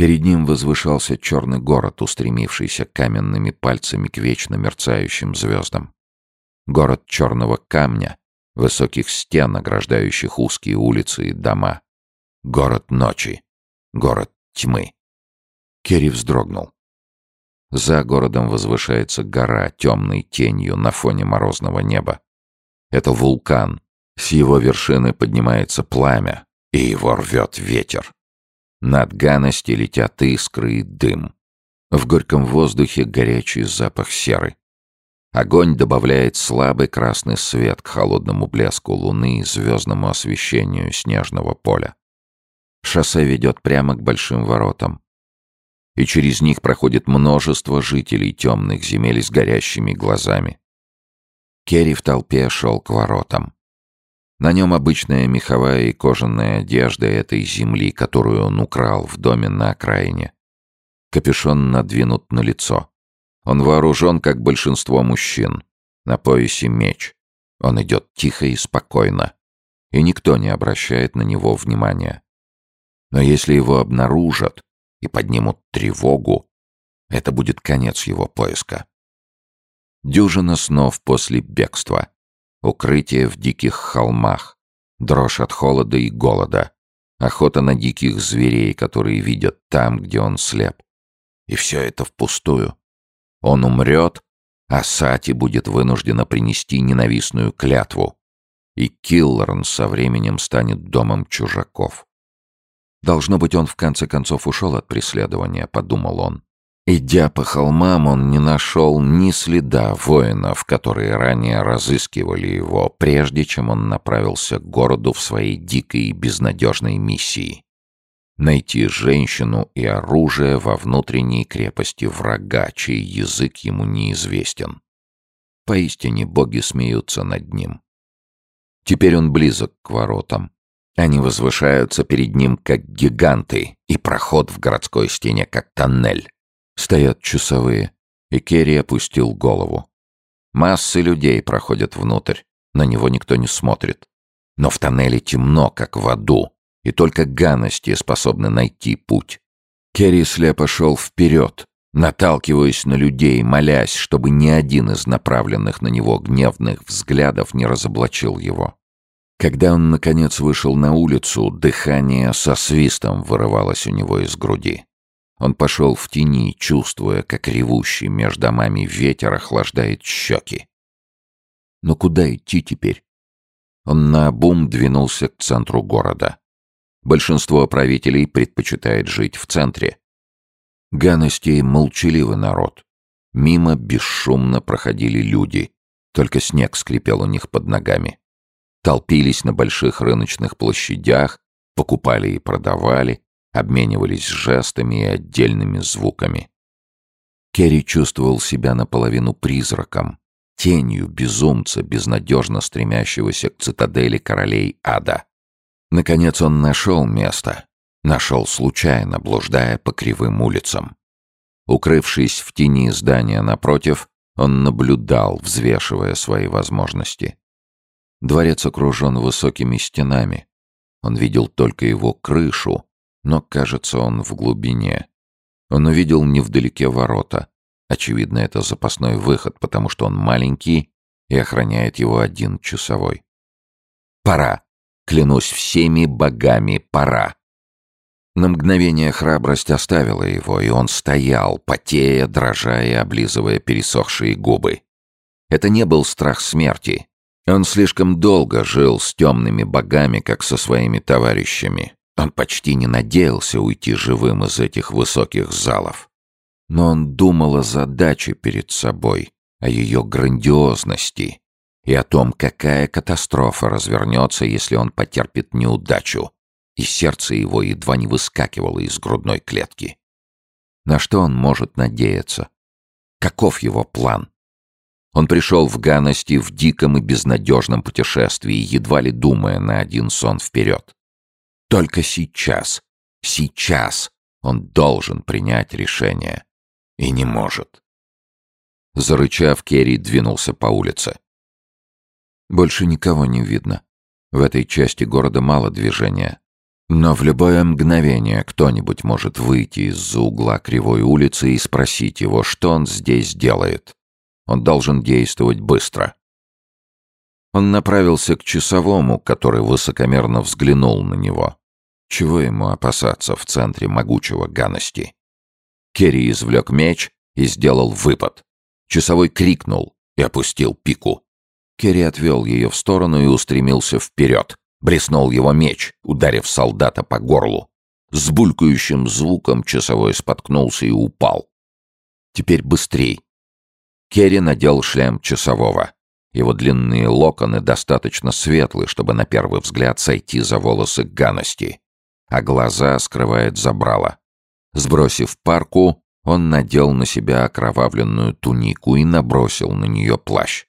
Перед ним возвышался черный город, устремившийся каменными пальцами к вечно мерцающим звездам. Город черного камня, высоких стен, ограждающих узкие улицы и дома. Город ночи. Город тьмы. Керри вздрогнул. За городом возвышается гора темной тенью на фоне морозного неба. Это вулкан. С его вершины поднимается пламя, и его рвет ветер. Над Ганости летят искры и дым. В горьком воздухе горячий запах серы. Огонь добавляет слабый красный свет к холодному блеску луны и звездному освещению снежного поля. Шоссе ведет прямо к большим воротам. И через них проходит множество жителей темных земель с горящими глазами. Керри в толпе шел к воротам. На нем обычная меховая и кожаная одежда этой земли, которую он украл в доме на окраине. Капюшон надвинут на лицо. Он вооружен, как большинство мужчин. На поясе меч. Он идет тихо и спокойно. И никто не обращает на него внимания. Но если его обнаружат и поднимут тревогу, это будет конец его поиска. Дюжина снов после бегства. Укрытие в диких холмах, дрожь от холода и голода, охота на диких зверей, которые видят там, где он слеп. И все это впустую. Он умрет, а Сати будет вынуждена принести ненавистную клятву. И Киллорн со временем станет домом чужаков. Должно быть, он в конце концов ушел от преследования, подумал он. Идя по холмам, он не нашел ни следа воинов, которые ранее разыскивали его, прежде чем он направился к городу в своей дикой и безнадежной миссии. Найти женщину и оружие во внутренней крепости врага, чей язык ему неизвестен. Поистине боги смеются над ним. Теперь он близок к воротам. Они возвышаются перед ним, как гиганты, и проход в городской стене, как тоннель. Стоят часовые, и Керри опустил голову. Массы людей проходят внутрь, на него никто не смотрит. Но в тоннеле темно, как в аду, и только ганости способны найти путь. Керри слепо шел вперед, наталкиваясь на людей, молясь, чтобы ни один из направленных на него гневных взглядов не разоблачил его. Когда он, наконец, вышел на улицу, дыхание со свистом вырывалось у него из груди. Он пошел в тени, чувствуя, как ревущий между домами ветер охлаждает щеки. Но куда идти теперь? Он наобум двинулся к центру города. Большинство правителей предпочитает жить в центре. Ганностей — молчаливый народ. Мимо бесшумно проходили люди, только снег скрипел у них под ногами. Толпились на больших рыночных площадях, покупали и продавали, обменивались жестами и отдельными звуками. Керри чувствовал себя наполовину призраком, тенью безумца, безнадежно стремящегося к цитадели королей ада. Наконец он нашел место. Нашел случайно, блуждая по кривым улицам. Укрывшись в тени здания напротив, он наблюдал, взвешивая свои возможности. Дворец окружен высокими стенами. Он видел только его крышу, но, кажется, он в глубине. Он увидел невдалеке ворота. Очевидно, это запасной выход, потому что он маленький и охраняет его один часовой. Пора. Клянусь всеми богами, пора. На мгновение храбрость оставила его, и он стоял, потея, дрожа и облизывая пересохшие губы. Это не был страх смерти. Он слишком долго жил с темными богами, как со своими товарищами. Он почти не надеялся уйти живым из этих высоких залов. Но он думал о задаче перед собой, о ее грандиозности и о том, какая катастрофа развернется, если он потерпит неудачу, и сердце его едва не выскакивало из грудной клетки. На что он может надеяться? Каков его план? Он пришел в Ганости в диком и безнадежном путешествии, едва ли думая на один сон вперед. Только сейчас, сейчас он должен принять решение. И не может. Зарычав, Керри двинулся по улице. Больше никого не видно. В этой части города мало движения. Но в любое мгновение кто-нибудь может выйти из-за угла кривой улицы и спросить его, что он здесь делает. Он должен действовать быстро. Он направился к часовому, который высокомерно взглянул на него. Чего ему опасаться в центре могучего ганости? Керри извлек меч и сделал выпад. Часовой крикнул и опустил пику. Керри отвел ее в сторону и устремился вперед. Блеснул его меч, ударив солдата по горлу. С булькающим звуком часовой споткнулся и упал. Теперь быстрей. Керри надел шлем часового. Его длинные локоны достаточно светлы, чтобы на первый взгляд сойти за волосы ганости, а глаза скрывает забрало. Сбросив парку, он надел на себя окровавленную тунику и набросил на нее плащ.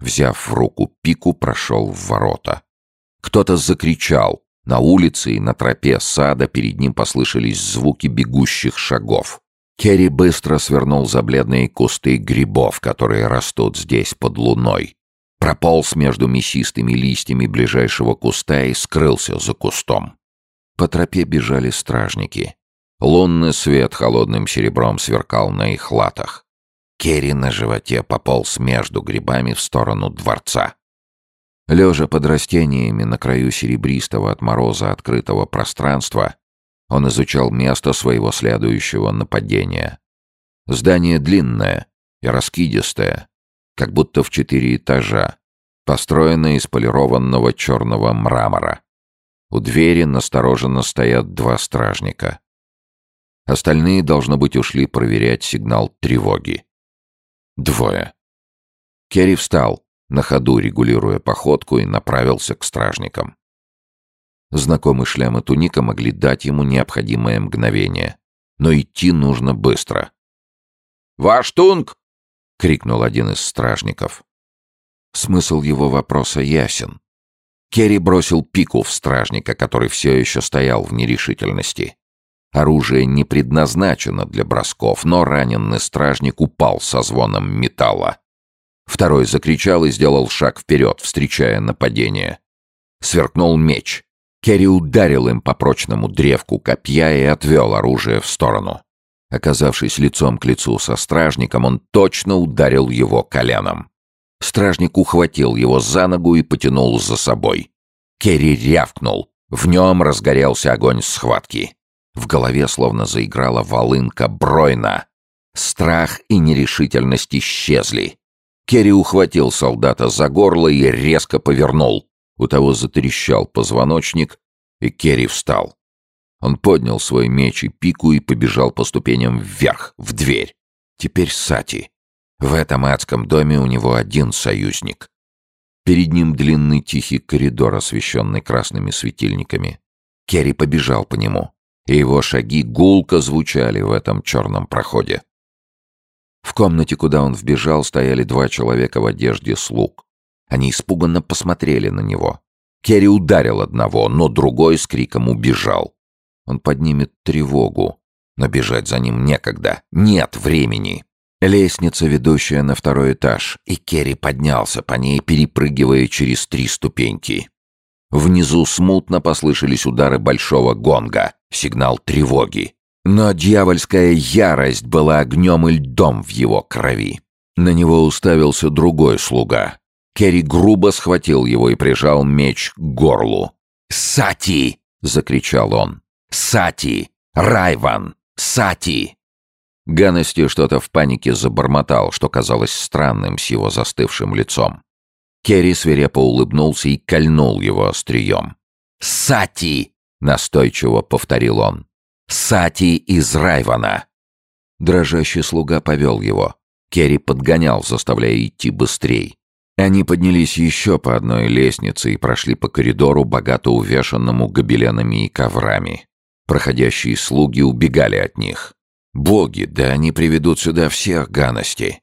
Взяв в руку пику, прошел в ворота. Кто-то закричал. На улице и на тропе сада перед ним послышались звуки бегущих шагов. Керри быстро свернул за бледные кусты грибов, которые растут здесь под луной. Прополз между мясистыми листьями ближайшего куста и скрылся за кустом. По тропе бежали стражники. Лунный свет холодным серебром сверкал на их латах. Керри на животе пополз между грибами в сторону дворца. Лежа под растениями на краю серебристого от мороза открытого пространства, он изучал место своего следующего нападения. Здание длинное и раскидистое, как будто в четыре этажа, построено из полированного черного мрамора. У двери настороженно стоят два стражника. Остальные, должно быть, ушли проверять сигнал тревоги. Двое. Керри встал, на ходу регулируя походку, и направился к стражникам. Знакомый шлем и туника могли дать ему необходимое мгновение. Но идти нужно быстро. «Ваш тунг!» — крикнул один из стражников. Смысл его вопроса ясен. Керри бросил пику в стражника, который все еще стоял в нерешительности. Оружие не предназначено для бросков, но раненый стражник упал со звоном металла. Второй закричал и сделал шаг вперед, встречая нападение. Сверкнул меч. Керри ударил им по прочному древку копья и отвел оружие в сторону. Оказавшись лицом к лицу со стражником, он точно ударил его коленом. Стражник ухватил его за ногу и потянул за собой. Керри рявкнул. В нем разгорелся огонь схватки. В голове словно заиграла волынка Бройна. Страх и нерешительность исчезли. Керри ухватил солдата за горло и резко повернул. У того затрещал позвоночник, и Керри встал. Он поднял свой меч и пику и побежал по ступеням вверх, в дверь. Теперь Сати. В этом адском доме у него один союзник. Перед ним длинный тихий коридор, освещенный красными светильниками. Керри побежал по нему, и его шаги гулко звучали в этом черном проходе. В комнате, куда он вбежал, стояли два человека в одежде слуг. Они испуганно посмотрели на него. Керри ударил одного, но другой с криком убежал. Он поднимет тревогу, но бежать за ним некогда. Нет времени. Лестница, ведущая на второй этаж, и Керри поднялся по ней, перепрыгивая через три ступеньки. Внизу смутно послышались удары большого гонга, сигнал тревоги. Но дьявольская ярость была огнем и льдом в его крови. На него уставился другой слуга. Керри грубо схватил его и прижал меч к горлу. «Сати!» — закричал он. «Сати! Райван! Сати!» Ганности что-то в панике забормотал, что казалось странным с его застывшим лицом. Керри свирепо улыбнулся и кольнул его острием. «Сати!» — настойчиво повторил он. Сати из Райвана!» Дрожащий слуга повел его. Керри подгонял, заставляя идти быстрей. Они поднялись еще по одной лестнице и прошли по коридору, богато увешанному гобеленами и коврами. Проходящие слуги убегали от них. «Боги, да они приведут сюда всех ганостей!»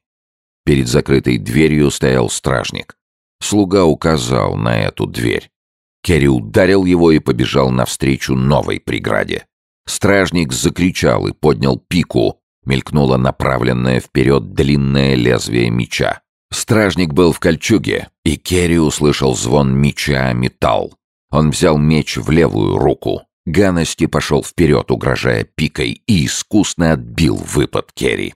Перед закрытой дверью стоял стражник. Слуга указал на эту дверь. Керри ударил его и побежал навстречу новой преграде. Стражник закричал и поднял пику. Мелькнуло направленное вперед длинное лезвие меча. Стражник был в кольчуге, и Керри услышал звон меча о металл. Он взял меч в левую руку. Ганности пошел вперед, угрожая пикой, и искусно отбил выпад Керри.